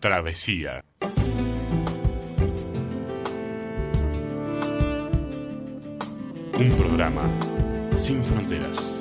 Travesía. Un programa sin fronteras.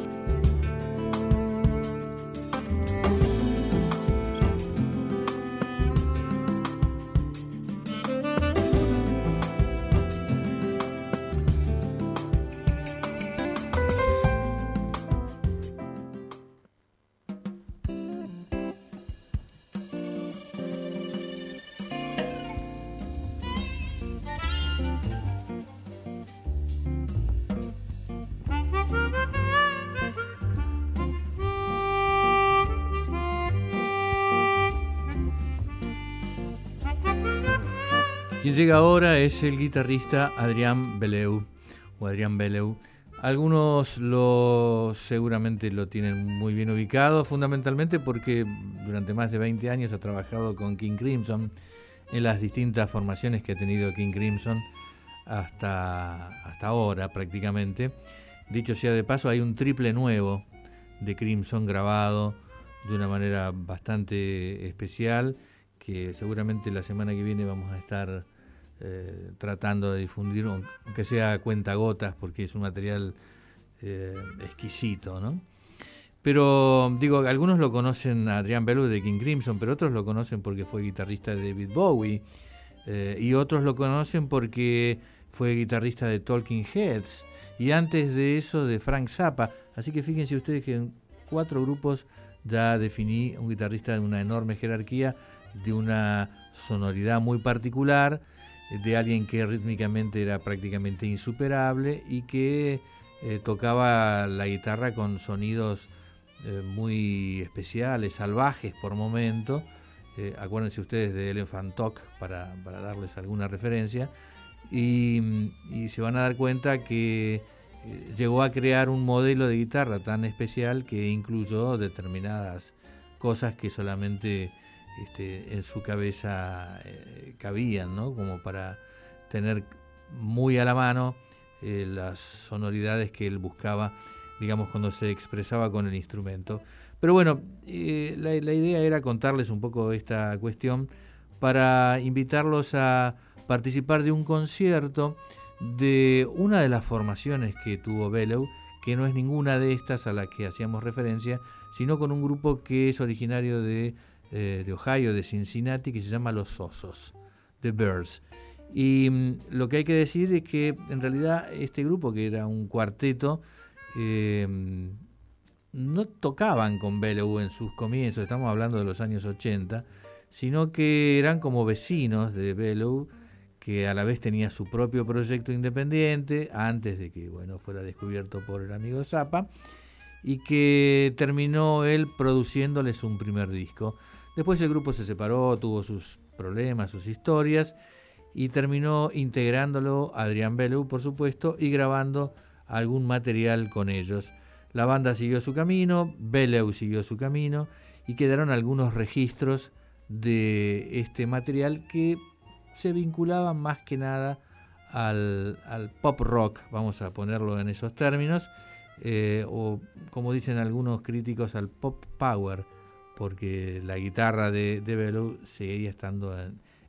Llega ahora es el guitarrista Adrián Beleu, o Adrián Beleu. Algunos lo seguramente lo tienen muy bien ubicado, fundamentalmente porque durante más de 20 años ha trabajado con King Crimson en las distintas formaciones que ha tenido King Crimson hasta, hasta ahora prácticamente. Dicho sea de paso, hay un triple nuevo de Crimson grabado de una manera bastante especial que seguramente la semana que viene vamos a estar eh, tratando de difundir, aunque sea a cuentagotas, porque es un material eh, exquisito, ¿no? Pero digo, algunos lo conocen a Adrian Bellu de King Crimson, pero otros lo conocen porque fue guitarrista de David Bowie, eh, y otros lo conocen porque fue guitarrista de Talking Heads, y antes de eso de Frank Zappa. Así que fíjense ustedes que en cuatro grupos ya definí un guitarrista de una enorme jerarquía, de una sonoridad muy particular, de alguien que rítmicamente era prácticamente insuperable y que eh, tocaba la guitarra con sonidos eh, muy especiales, salvajes por momento. Eh, acuérdense ustedes de Elephant Talk para, darles alguna referencia. Y, se van a dar cuenta que llegó a crear un modelo de guitarra tan especial que incluyó determinadas cosas que solamente este, en su cabeza eh, cabían, ¿no? como para tener muy a la mano eh, las sonoridades que él buscaba, digamos, cuando se expresaba con el instrumento. Pero bueno, eh, la, la, idea era contarles un poco esta cuestión para invitarlos a participar de un concierto de una de las formaciones que tuvo Bellow, que no es ninguna de estas a las que hacíamos referencia, sino con un grupo que es originario de eh, de Ohio, de Cincinnati, que se llama Los Osos, The Birds. Y mm, lo que hay que decir es que en realidad este grupo, que era un cuarteto, eh, no tocaban con Bellew en sus comienzos, estamos hablando de los años 80, sino que eran como vecinos de Bellew, que a la vez tenía su propio proyecto independiente, antes de que bueno, fuera descubierto por el amigo Zappa, y que terminó él produciéndoles un primer disco. Después el grupo se separó, tuvo sus problemas, sus historias y terminó integrándolo Adrián Bellew, por supuesto, y grabando algún material con ellos. La banda siguió su camino, Bellew siguió su camino y quedaron algunos registros de este material que se vinculaban más que nada al, pop rock, vamos a ponerlo en esos términos, eh, o como dicen algunos críticos, al pop power porque la guitarra de, de seguía estando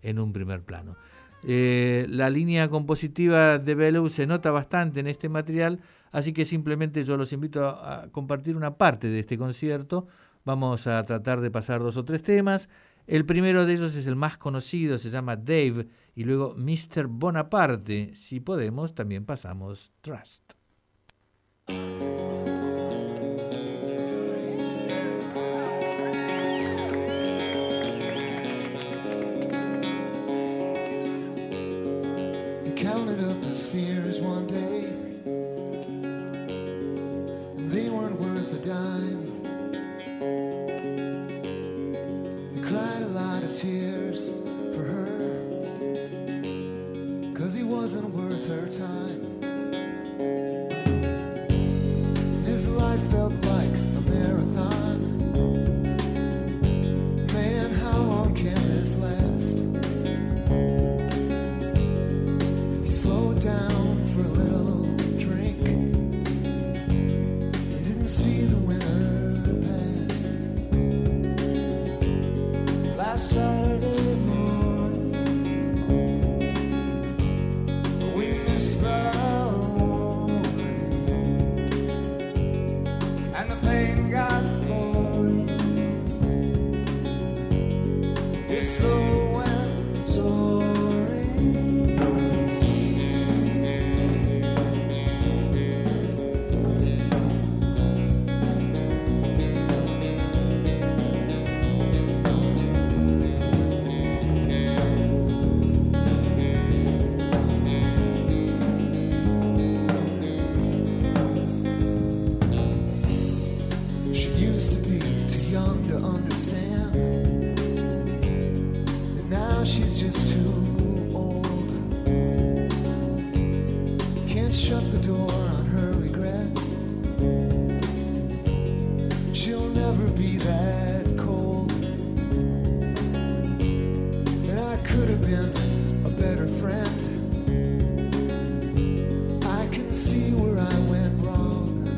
en, un primer plano. Eh, la línea compositiva de Bellew se nota bastante en este material, así que simplemente yo los invito a, compartir una parte de este concierto. Vamos a tratar de pasar dos o tres temas. El primero de ellos es el más conocido, se llama Dave, y luego Mr. Bonaparte. Si podemos, también pasamos Trust. counted up his fears one day. she's just too old. Can't shut the door on her regrets. She'll never be that cold. And I could have been a better friend. I can see where I went wrong.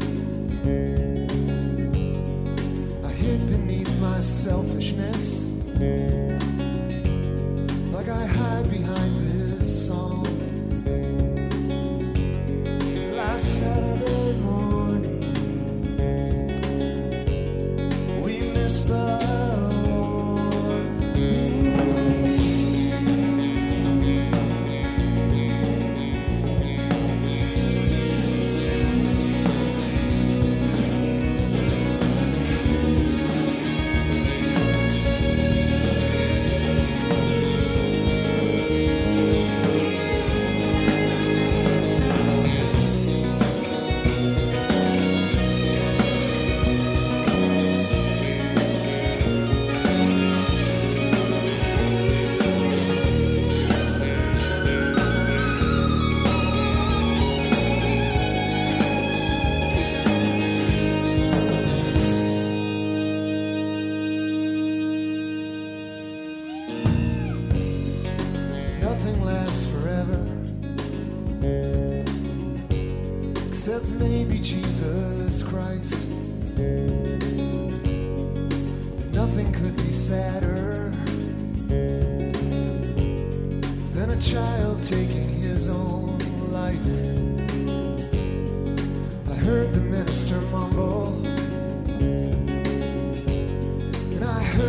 I hid beneath my selfishness.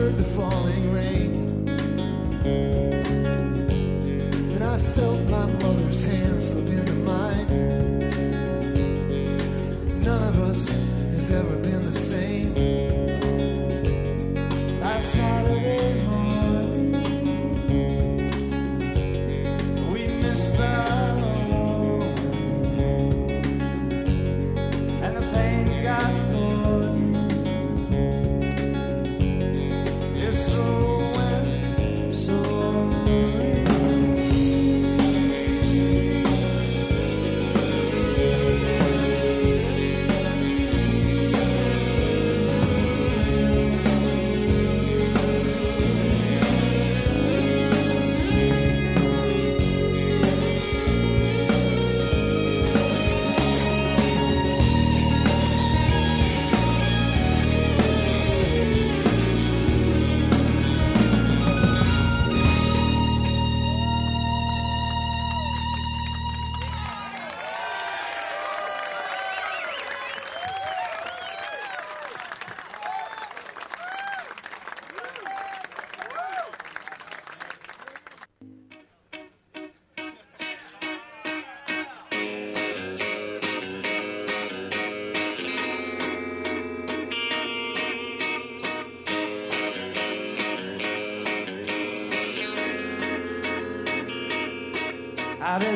heard the falling rain.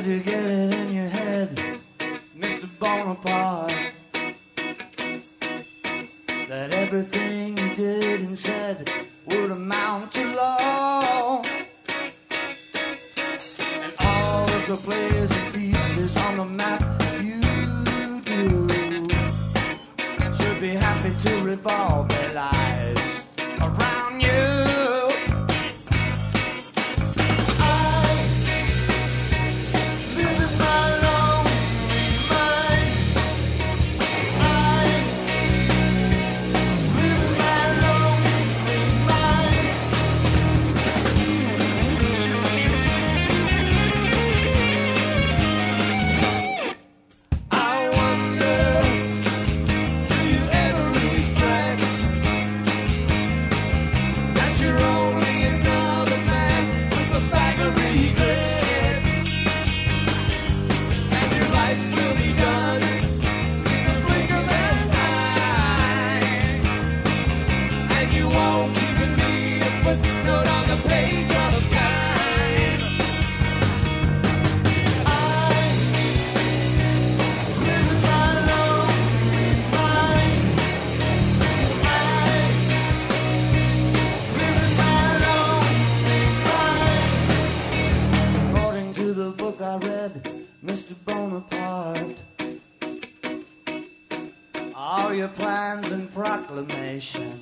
together. position.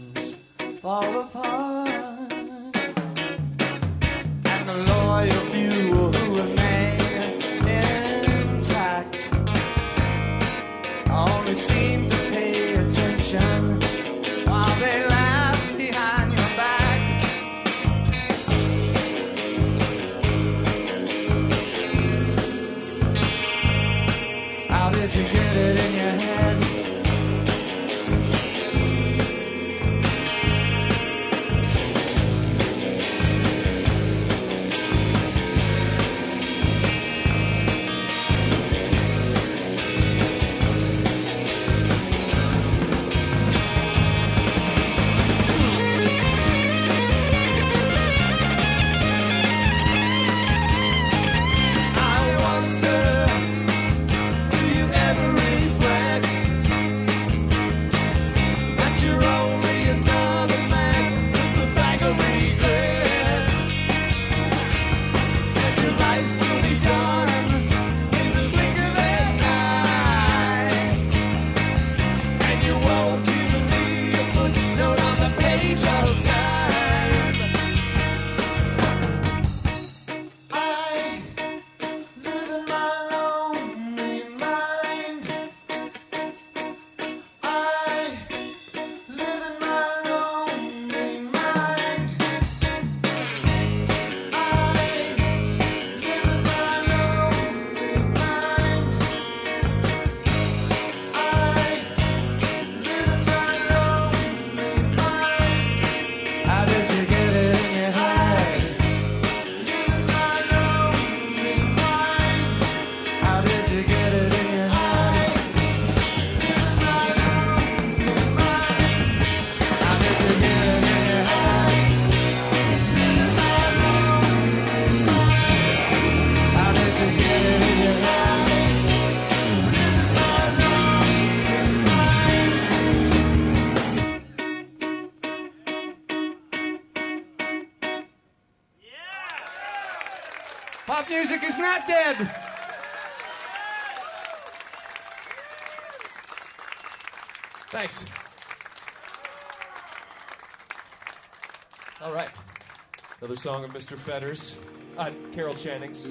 song of Mr. Fetters, uh, Carol Channing's.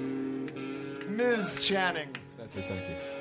Ms. Channing. That's it, thank you.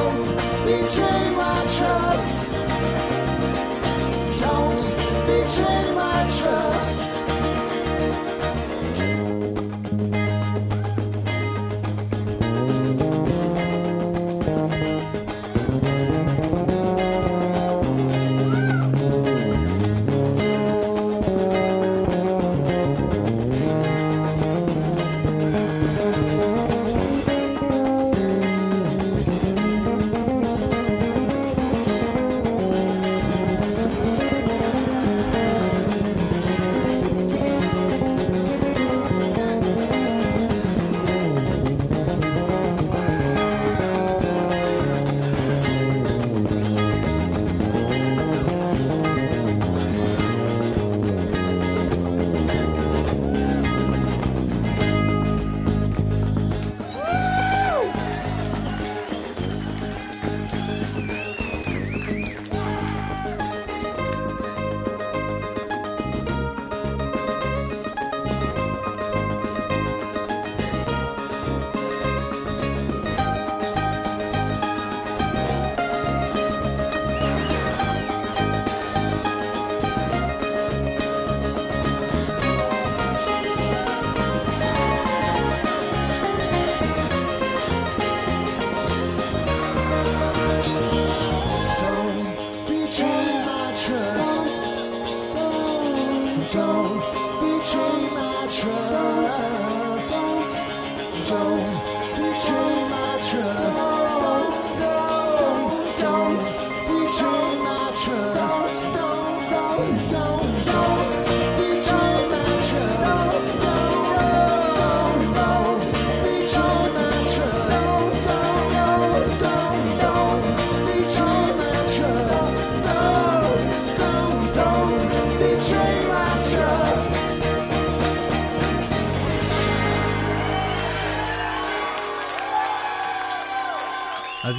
bones betray my trust.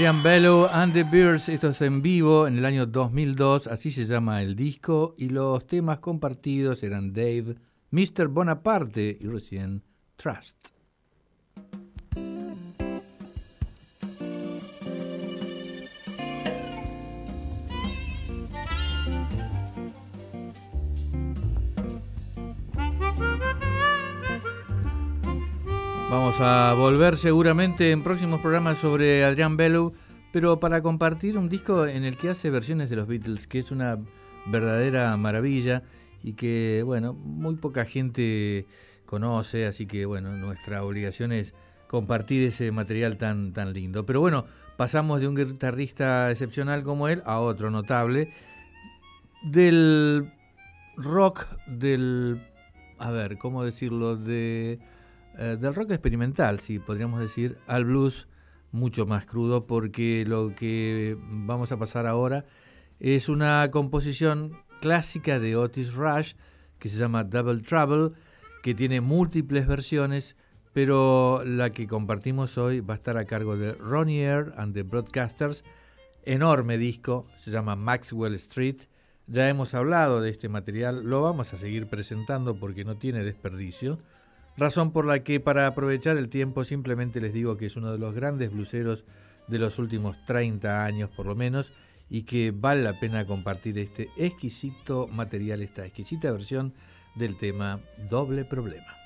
Adrian Bellow and the Bears, esto es en vivo en el año 2002, así se llama el disco, y los temas compartidos eran Dave, Mr. Bonaparte y recién Trust. Vamos a volver seguramente en próximos programas sobre Adrián Bellow, pero para compartir un disco en el que hace versiones de los Beatles, que es una verdadera maravilla y que, bueno, muy poca gente conoce, así que, bueno, nuestra obligación es compartir ese material tan, tan lindo. Pero bueno, pasamos de un guitarrista excepcional como él a otro notable, del rock, del, a ver, ¿cómo decirlo? De eh, del rock experimental, si podríamos decir, al blues mucho más crudo, porque lo que vamos a pasar ahora es una composición clásica de Otis Rush que se llama Double Trouble, que tiene múltiples versiones, pero la que compartimos hoy va a estar a cargo de Ronnie Air and the Broadcasters, enorme disco, se llama Maxwell Street. Ya hemos hablado de este material, lo vamos a seguir presentando porque no tiene desperdicio. Razón por la que para aprovechar el tiempo simplemente les digo que es uno de los grandes bluseros de los últimos 30 años por lo menos y que vale la pena compartir este exquisito material, esta exquisita versión del tema Doble Problema.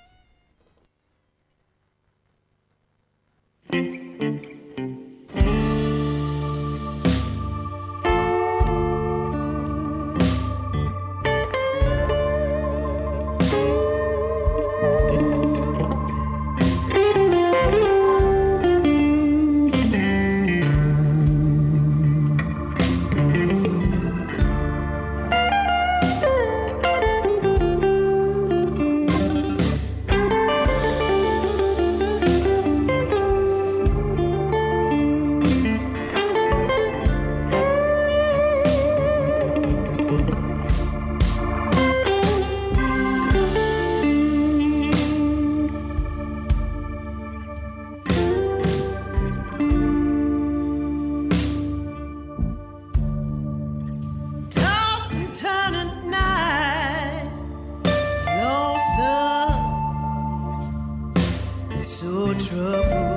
这不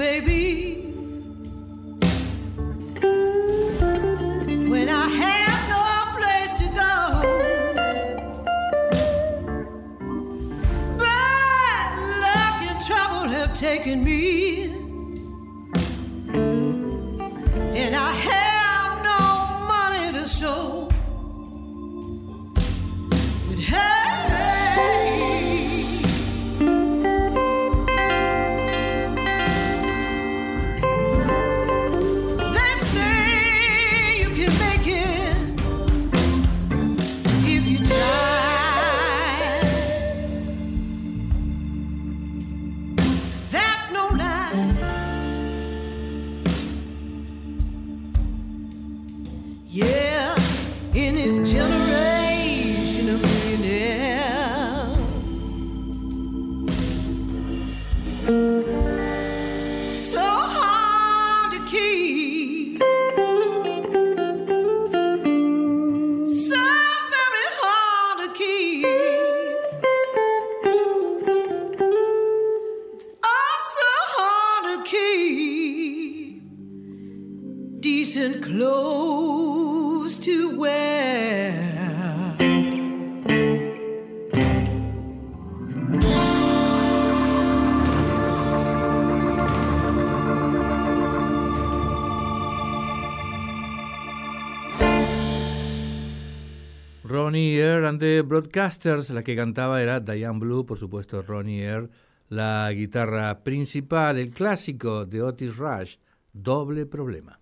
no Broadcasters, la que cantaba era Diane Blue, por supuesto Ronnie Air, la guitarra principal, el clásico de Otis Rush, Doble Problema.